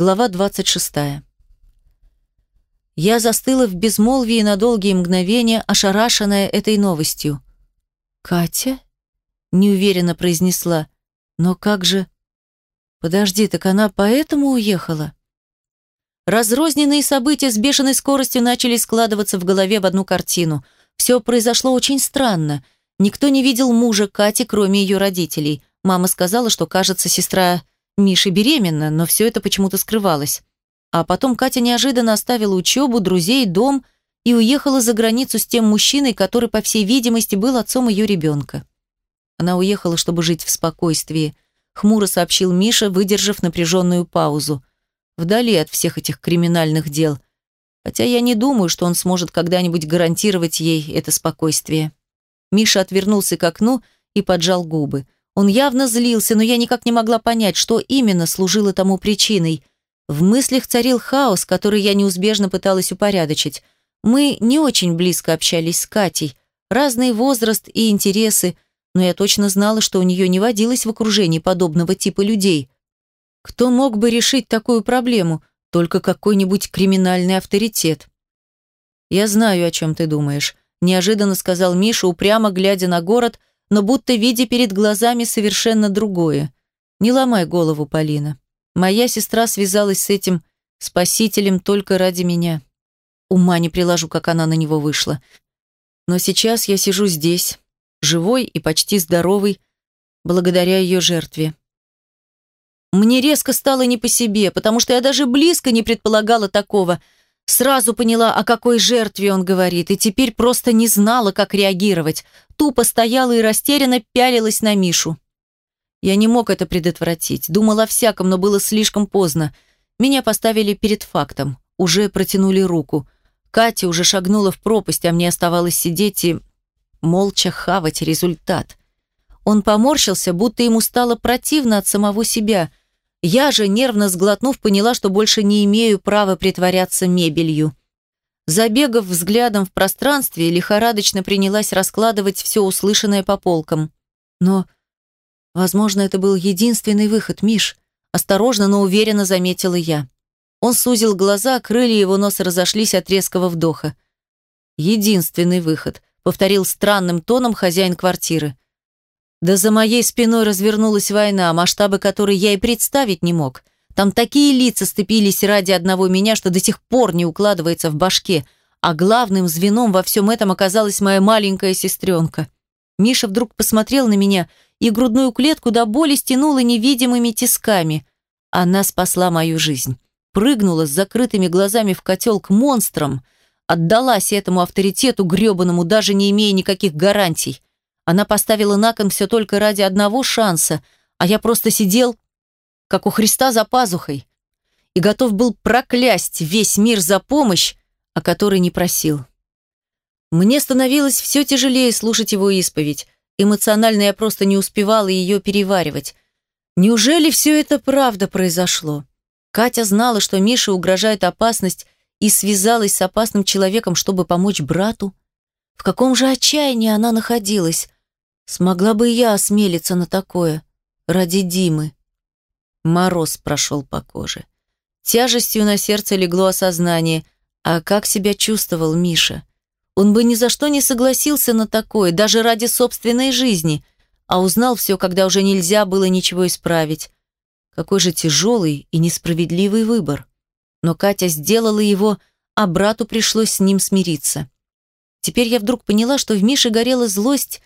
Глава 26. Я застыла в безмолвии на долгие мгновения, ошарашенная этой новостью. «Катя?» — неуверенно произнесла. «Но как же...» «Подожди, так она поэтому уехала?» Разрозненные события с бешеной скоростью начали складываться в голове в одну картину. Все произошло очень странно. Никто не видел мужа Кати, кроме ее родителей. Мама сказала, что, кажется, сестра Миши беременна, но все это почему-то скрывалось. А потом Катя неожиданно оставила учебу, друзей, дом и уехала за границу с тем мужчиной, который, по всей видимости, был отцом ее ребенка. Она уехала, чтобы жить в спокойствии. Хмуро сообщил Миша, выдержав напряженную паузу. Вдали от всех этих криминальных дел. Хотя я не думаю, что он сможет когда-нибудь гарантировать ей это спокойствие. Миша отвернулся к окну и поджал губы. Он явно злился, но я никак не могла понять, что именно служило тому причиной. В мыслях царил хаос, который я неизбежно пыталась упорядочить. Мы не очень близко общались с Катей. Разный возраст и интересы – но я точно знала, что у нее не водилось в окружении подобного типа людей. Кто мог бы решить такую проблему? Только какой-нибудь криминальный авторитет. «Я знаю, о чем ты думаешь», – неожиданно сказал Миша, упрямо глядя на город, но будто видя перед глазами совершенно другое. «Не ломай голову, Полина. Моя сестра связалась с этим спасителем только ради меня. Ума не приложу, как она на него вышла. Но сейчас я сижу здесь, живой и почти здоровый, благодаря ее жертве. Мне резко стало не по себе, потому что я даже близко не предполагала такого. Сразу поняла, о какой жертве он говорит, и теперь просто не знала, как реагировать. Тупо стояла и растерянно пялилась на Мишу. Я не мог это предотвратить. Думала о всяком, но было слишком поздно. Меня поставили перед фактом. Уже протянули руку. Катя уже шагнула в пропасть, а мне оставалось сидеть и молча хавать результат. Он поморщился, будто ему стало противно от самого себя. Я же, нервно сглотнув, поняла, что больше не имею права притворяться мебелью. Забегав взглядом в пространстве, лихорадочно принялась раскладывать все услышанное по полкам. Но, возможно, это был единственный выход, Миш. Осторожно, но уверенно заметила я. Он сузил глаза, крылья его носа разошлись от резкого вдоха. Единственный выход повторил странным тоном хозяин квартиры. Да за моей спиной развернулась война, масштабы которой я и представить не мог. Там такие лица ступились ради одного меня, что до сих пор не укладывается в башке, а главным звеном во всем этом оказалась моя маленькая сестренка. Миша вдруг посмотрел на меня и грудную клетку до боли стянула невидимыми тисками. Она спасла мою жизнь. Прыгнула с закрытыми глазами в котел к монстрам – Отдалась этому авторитету гребаному, даже не имея никаких гарантий. Она поставила на кон все только ради одного шанса, а я просто сидел, как у Христа за пазухой, и готов был проклясть весь мир за помощь, о которой не просил. Мне становилось все тяжелее слушать его исповедь. Эмоционально я просто не успевала ее переваривать. Неужели все это правда произошло? Катя знала, что Мише угрожает опасность, и связалась с опасным человеком, чтобы помочь брату? В каком же отчаянии она находилась? Смогла бы я осмелиться на такое ради Димы? Мороз прошел по коже. Тяжестью на сердце легло осознание. А как себя чувствовал Миша? Он бы ни за что не согласился на такое, даже ради собственной жизни, а узнал все, когда уже нельзя было ничего исправить. Какой же тяжелый и несправедливый выбор. Но Катя сделала его, а брату пришлось с ним смириться. Теперь я вдруг поняла, что в Мише горела злость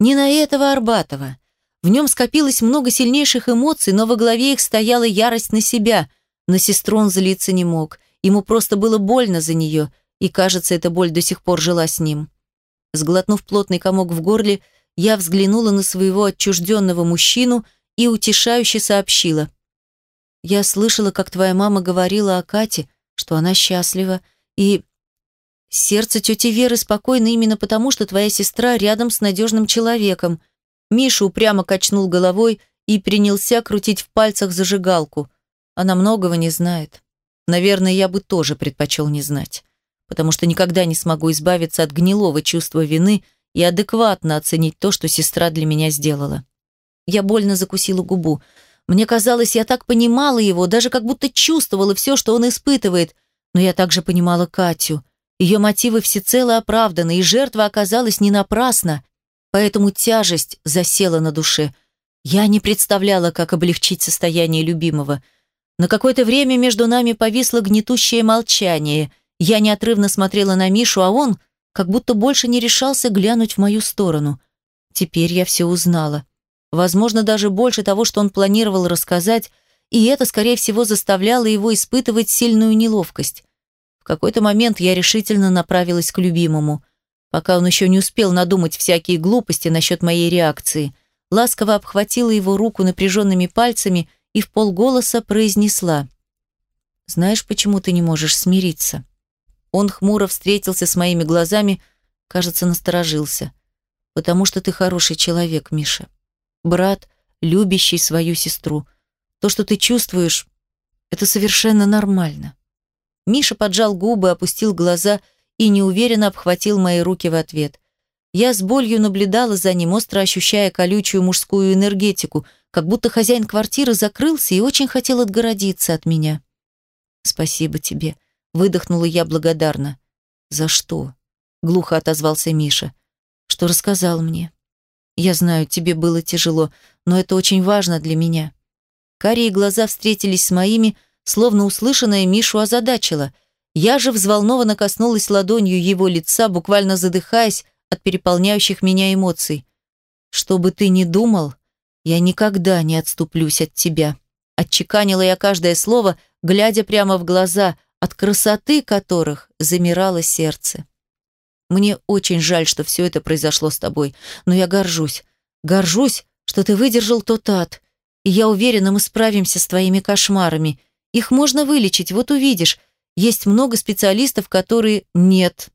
не на этого Арбатова. В нем скопилось много сильнейших эмоций, но во главе их стояла ярость на себя. На сестру он злиться не мог. Ему просто было больно за нее, и, кажется, эта боль до сих пор жила с ним. Сглотнув плотный комок в горле, я взглянула на своего отчужденного мужчину и утешающе сообщила. Я слышала, как твоя мама говорила о Кате, что она счастлива, и сердце тети Веры спокойно именно потому, что твоя сестра рядом с надежным человеком. Миша упрямо качнул головой и принялся крутить в пальцах зажигалку. Она многого не знает. Наверное, я бы тоже предпочел не знать, потому что никогда не смогу избавиться от гнилого чувства вины и адекватно оценить то, что сестра для меня сделала. Я больно закусила губу. Мне казалось, я так понимала его, даже как будто чувствовала все, что он испытывает, но я также понимала Катю. Ее мотивы всецело оправданы, и жертва оказалась не напрасна, поэтому тяжесть засела на душе. Я не представляла, как облегчить состояние любимого. На какое-то время между нами повисло гнетущее молчание. Я неотрывно смотрела на Мишу, а он как будто больше не решался глянуть в мою сторону. Теперь я все узнала. Возможно, даже больше того, что он планировал рассказать, и это, скорее всего, заставляло его испытывать сильную неловкость. Какой-то момент я решительно направилась к любимому. Пока он еще не успел надумать всякие глупости насчет моей реакции, ласково обхватила его руку напряженными пальцами и в полголоса произнесла. «Знаешь, почему ты не можешь смириться?» Он хмуро встретился с моими глазами, кажется, насторожился. «Потому что ты хороший человек, Миша. Брат, любящий свою сестру. То, что ты чувствуешь, это совершенно нормально». Миша поджал губы, опустил глаза и неуверенно обхватил мои руки в ответ. Я с болью наблюдала за ним, остро ощущая колючую мужскую энергетику, как будто хозяин квартиры закрылся и очень хотел отгородиться от меня. «Спасибо тебе», Выдохнула я благодарно. «За что?» — глухо отозвался Миша. «Что рассказал мне?» «Я знаю, тебе было тяжело, но это очень важно для меня». Карие глаза встретились с моими, словно услышанное Мишу озадачило. Я же взволнованно коснулась ладонью его лица, буквально задыхаясь от переполняющих меня эмоций. «Что бы ты ни думал, я никогда не отступлюсь от тебя», отчеканила я каждое слово, глядя прямо в глаза, от красоты которых замирало сердце. Мне очень жаль, что все это произошло с тобой, но я горжусь. Горжусь, что ты выдержал тот ад. И я уверена, мы справимся с твоими кошмарами. Их можно вылечить, вот увидишь. Есть много специалистов, которые... Нет.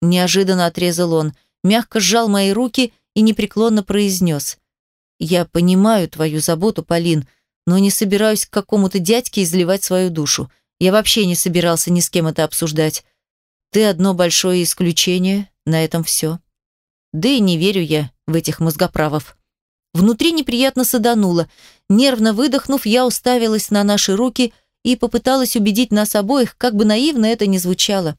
Неожиданно отрезал он, мягко сжал мои руки и непреклонно произнес. Я понимаю твою заботу, Полин, но не собираюсь к какому-то дядьке изливать свою душу. Я вообще не собирался ни с кем это обсуждать. Ты одно большое исключение, на этом все. Да и не верю я в этих мозгоправов. Внутри неприятно садануло. Нервно выдохнув, я уставилась на наши руки и попыталась убедить нас обоих, как бы наивно это ни звучало.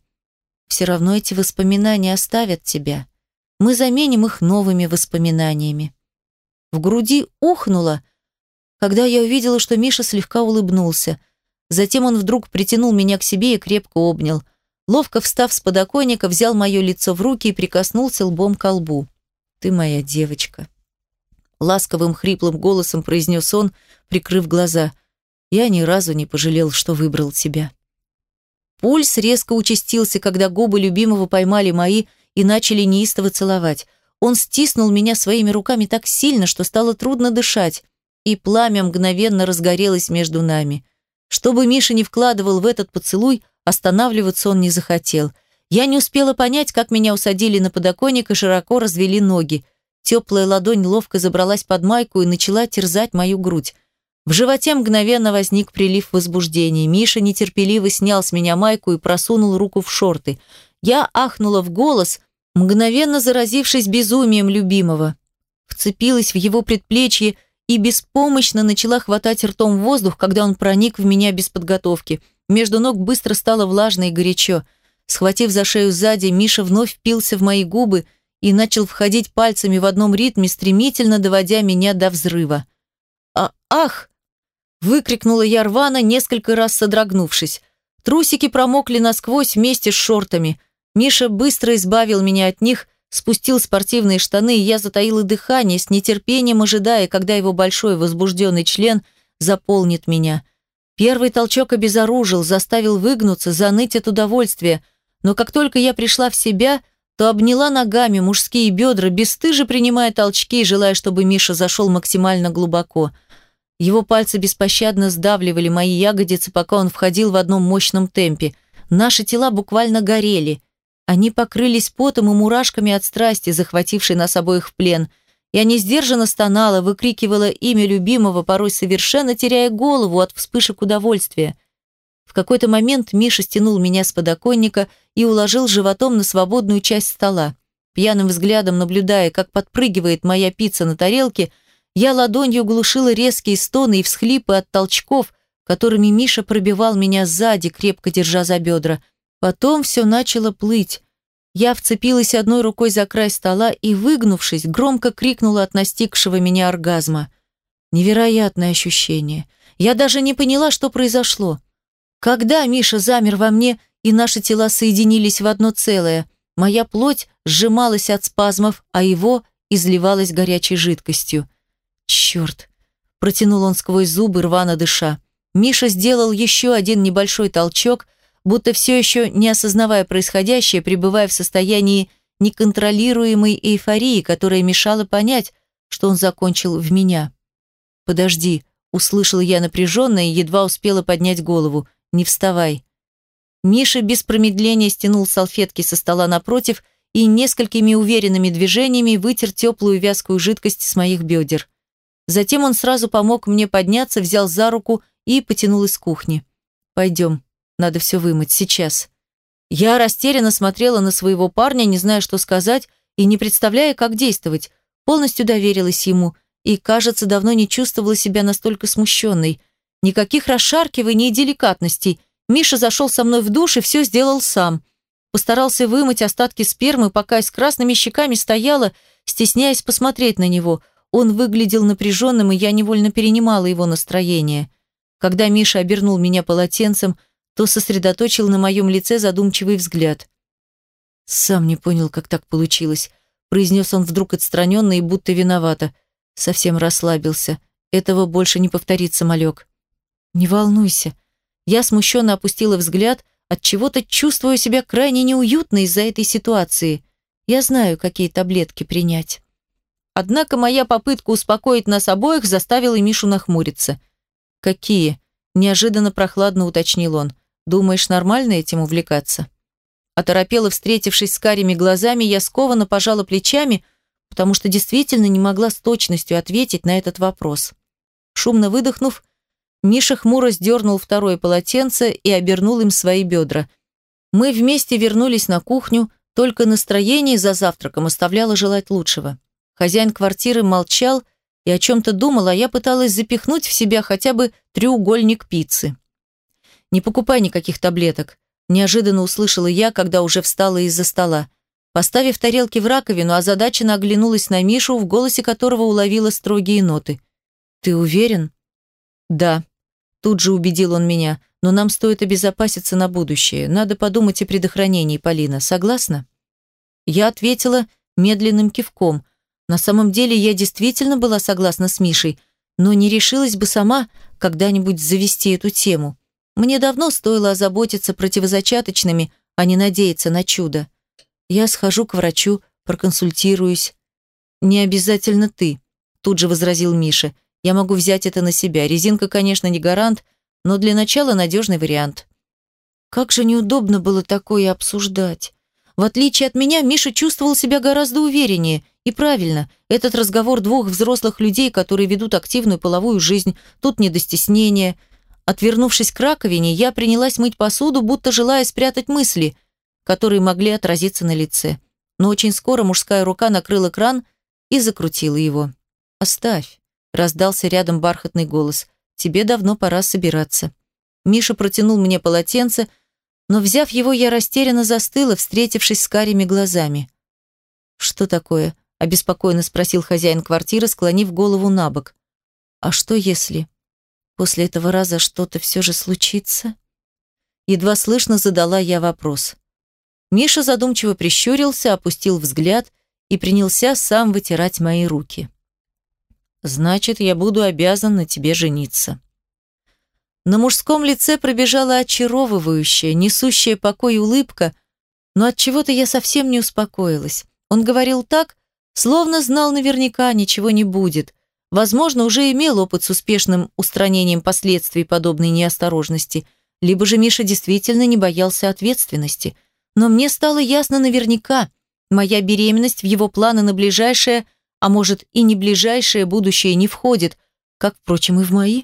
Все равно эти воспоминания оставят тебя. Мы заменим их новыми воспоминаниями. В груди ухнуло, когда я увидела, что Миша слегка улыбнулся – Затем он вдруг притянул меня к себе и крепко обнял. Ловко встав с подоконника, взял мое лицо в руки и прикоснулся лбом к лбу. «Ты моя девочка». Ласковым хриплым голосом произнес он, прикрыв глаза. «Я ни разу не пожалел, что выбрал тебя». Пульс резко участился, когда губы любимого поймали мои и начали неистово целовать. Он стиснул меня своими руками так сильно, что стало трудно дышать, и пламя мгновенно разгорелось между нами. Что бы Миша не вкладывал в этот поцелуй, останавливаться он не захотел. Я не успела понять, как меня усадили на подоконник и широко развели ноги. Теплая ладонь ловко забралась под майку и начала терзать мою грудь. В животе мгновенно возник прилив возбуждения. Миша нетерпеливо снял с меня майку и просунул руку в шорты. Я ахнула в голос, мгновенно заразившись безумием любимого. Вцепилась в его предплечье и беспомощно начала хватать ртом воздух, когда он проник в меня без подготовки. Между ног быстро стало влажно и горячо. Схватив за шею сзади, Миша вновь впился в мои губы и начал входить пальцами в одном ритме, стремительно доводя меня до взрыва. «А, ах!» – выкрикнула я рвано, несколько раз содрогнувшись. Трусики промокли насквозь вместе с шортами. Миша быстро избавил меня от них, спустил спортивные штаны, и я затаила дыхание, с нетерпением ожидая, когда его большой возбужденный член заполнит меня. Первый толчок обезоружил, заставил выгнуться, заныть от удовольствия, но как только я пришла в себя, то обняла ногами мужские бедра, бесстыже принимая толчки, желая, чтобы Миша зашел максимально глубоко. Его пальцы беспощадно сдавливали мои ягодицы, пока он входил в одном мощном темпе. Наши тела буквально горели – они покрылись потом и мурашками от страсти, захватившей нас обоих в плен. Я не сдержанно стонала, выкрикивала имя любимого, порой совершенно теряя голову от вспышек удовольствия. В какой-то момент Миша стянул меня с подоконника и уложил животом на свободную часть стола. Пьяным взглядом наблюдая, как подпрыгивает моя пицца на тарелке, Я ладонью глушила резкие стоны и всхлипы от толчков, которыми Миша пробивал меня сзади, крепко держа за бедра. Потом все начало плыть. Я вцепилась одной рукой за край стола и, выгнувшись, громко крикнула от настигшего меня оргазма. Невероятное ощущение. Я даже не поняла, что произошло. Когда Миша замер во мне, и наши тела соединились в одно целое, моя плоть сжималась от спазмов, а его изливалась горячей жидкостью. «Черт!» – протянул он сквозь зубы, рвано дыша. Миша сделал еще один небольшой толчок, будто все еще не осознавая происходящее, пребывая в состоянии неконтролируемой эйфории, которая мешала понять, что он закончил в меня. «Подожди», – услышала я напряженно и едва успела поднять голову. «Не вставай». Миша без промедления стянул салфетки со стола напротив и несколькими уверенными движениями вытер теплую вязкую жидкость с моих бедер. Затем он сразу помог мне подняться, взял за руку и потянул из кухни. «Пойдем, надо все вымыть, сейчас». Я растерянно смотрела на своего парня, не зная, что сказать, и не представляя, как действовать. Полностью доверилась ему и, кажется, давно не чувствовала себя настолько смущенной. Никаких расшаркиваний и деликатностей. Миша зашел со мной в душ и все сделал сам. Постарался вымыть остатки спермы, пока я с красными щеками стояла, стесняясь посмотреть на него. Он выглядел напряженным, и я невольно перенимала его настроение. Когда Миша обернул меня полотенцем, то сосредоточил на моем лице задумчивый взгляд. «Сам не понял, как так получилось», – произнес он вдруг отстраненно и будто виновато. Совсем расслабился. «Этого больше не повторится, малек». «Не волнуйся». Я смущенно опустила взгляд, от чего то чувствую себя крайне неуютно из-за этой ситуации. Я знаю, какие таблетки принять. Однако моя попытка успокоить нас обоих заставила Мишу нахмуриться – «Какие?» – неожиданно прохладно уточнил он. «Думаешь, нормально этим увлекаться?» Оторопела, встретившись с карими глазами, я скованно пожала плечами, потому что действительно не могла с точностью ответить на этот вопрос. Шумно выдохнув, Миша хмуро сдернул второе полотенце и обернул им свои бедра. Мы вместе вернулись на кухню, только настроение за завтраком оставляло желать лучшего. Хозяин квартиры молчал и о чем-то думала, а я пыталась запихнуть в себя хотя бы треугольник пиццы. «Не покупай никаких таблеток», – неожиданно услышала я, когда уже встала из-за стола. Поставив тарелки в раковину, озадаченно оглянулась на Мишу, в голосе которого уловила строгие ноты. «Ты уверен?» «Да», – тут же убедил он меня, «но нам стоит обезопаситься на будущее. Надо подумать о предохранении, Полина. Согласна?» Я ответила медленным кивком – на самом деле я действительно была согласна с Мишей, но не решилась бы сама когда-нибудь завести эту тему. Мне давно стоило озаботиться противозачаточными, а не надеяться на чудо. Я схожу к врачу, проконсультируюсь. «Не обязательно ты», – тут же возразил Миша. «Я могу взять это на себя. Резинка, конечно, не гарант, но для начала надежный вариант». Как же неудобно было такое обсуждать. В отличие от меня, Миша чувствовал себя гораздо увереннее – и правильно, этот разговор двух взрослых людей, которые ведут активную половую жизнь, тут не до стеснения. Отвернувшись к раковине, я принялась мыть посуду, будто желая спрятать мысли, которые могли отразиться на лице. Но очень скоро мужская рука накрыла кран и закрутила его. «Оставь», — раздался рядом бархатный голос. «Тебе давно пора собираться». Миша протянул мне полотенце, но, взяв его, я растерянно застыла, встретившись с карими глазами. «Что такое?» обеспокоенно спросил хозяин квартиры, склонив голову на бок. А что если после этого раза что-то все же случится? Едва слышно задала я вопрос. Миша задумчиво прищурился, опустил взгляд и принялся сам вытирать мои руки. Значит, я буду обязан на тебе жениться. На мужском лице пробежала очаровывающая, несущая покой улыбка, но от чего-то я совсем не успокоилась. Он говорил так, Словно знал наверняка, ничего не будет. Возможно, уже имел опыт с успешным устранением последствий подобной неосторожности, либо же Миша действительно не боялся ответственности. Но мне стало ясно наверняка, моя беременность в его планы на ближайшее, а может и не ближайшее будущее не входит, как, впрочем, и в мои.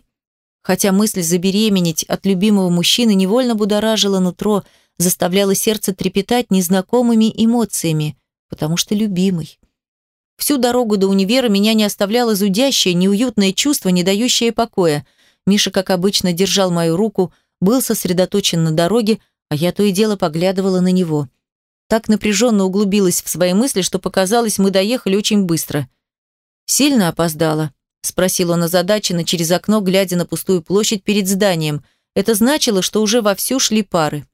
Хотя мысль забеременеть от любимого мужчины невольно будоражила нутро, заставляла сердце трепетать незнакомыми эмоциями, потому что любимый. Всю дорогу до универа меня не оставляло зудящее, неуютное чувство, не дающее покоя. Миша, как обычно, держал мою руку, был сосредоточен на дороге, а я то и дело поглядывала на него. Так напряженно углубилась в свои мысли, что показалось, мы доехали очень быстро. «Сильно опоздала?» – спросил он озадаченно через окно, глядя на пустую площадь перед зданием. Это значило, что уже вовсю шли пары.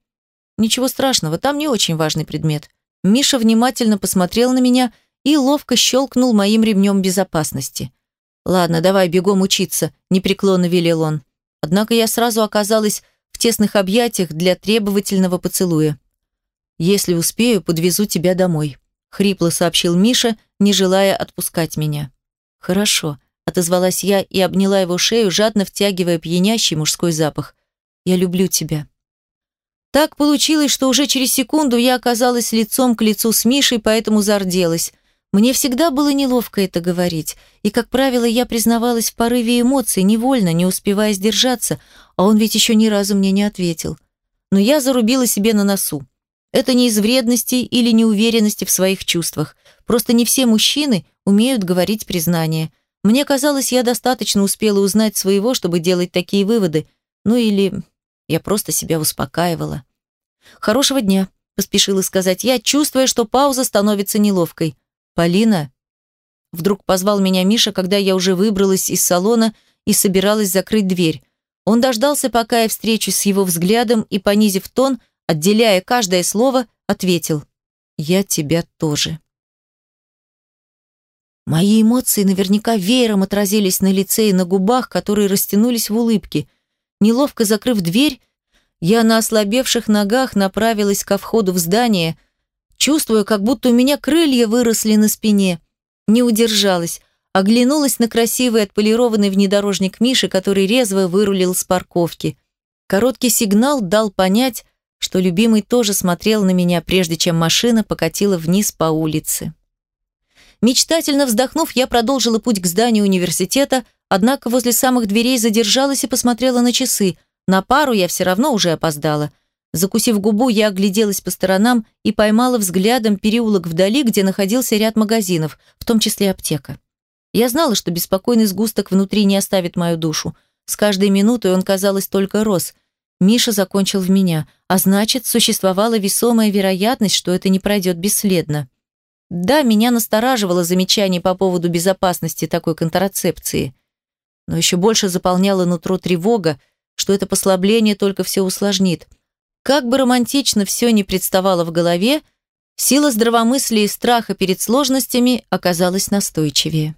«Ничего страшного, там не очень важный предмет». Миша внимательно посмотрел на меня – и ловко щелкнул моим ремнем безопасности. «Ладно, давай бегом учиться», – непреклонно велел он. Однако я сразу оказалась в тесных объятиях для требовательного поцелуя. «Если успею, подвезу тебя домой», – хрипло сообщил Миша, не желая отпускать меня. «Хорошо», – отозвалась я и обняла его шею, жадно втягивая пьянящий мужской запах. «Я люблю тебя». Так получилось, что уже через секунду я оказалась лицом к лицу с Мишей, поэтому зарделась – мне всегда было неловко это говорить, и, как правило, я признавалась в порыве эмоций, невольно, не успевая сдержаться, а он ведь еще ни разу мне не ответил. Но я зарубила себе на носу. Это не из вредности или неуверенности в своих чувствах. Просто не все мужчины умеют говорить признание. Мне казалось, я достаточно успела узнать своего, чтобы делать такие выводы. Ну или я просто себя успокаивала. «Хорошего дня», – поспешила сказать я, чувствуя, что пауза становится неловкой. «Полина?» Вдруг позвал меня Миша, когда я уже выбралась из салона и собиралась закрыть дверь. Он дождался, пока я встречусь с его взглядом и, понизив тон, отделяя каждое слово, ответил «Я тебя тоже». Мои эмоции наверняка веером отразились на лице и на губах, которые растянулись в улыбке. Неловко закрыв дверь, я на ослабевших ногах направилась ко входу в здание, Чувствую, как будто у меня крылья выросли на спине. Не удержалась, оглянулась на красивый отполированный внедорожник Миши, который резво вырулил с парковки. Короткий сигнал дал понять, что любимый тоже смотрел на меня, прежде чем машина покатила вниз по улице. Мечтательно вздохнув, я продолжила путь к зданию университета, однако возле самых дверей задержалась и посмотрела на часы. На пару я все равно уже опоздала – Закусив губу, я огляделась по сторонам и поймала взглядом переулок вдали, где находился ряд магазинов, в том числе аптека. Я знала, что беспокойный сгусток внутри не оставит мою душу. С каждой минутой он, казалось, только рос. Миша закончил в меня, а значит, существовала весомая вероятность, что это не пройдет бесследно. Да, меня настораживало замечание по поводу безопасности такой контрацепции. Но еще больше заполняла нутро тревога, что это послабление только все усложнит – как бы романтично все ни представало в голове, сила здравомыслия и страха перед сложностями оказалась настойчивее.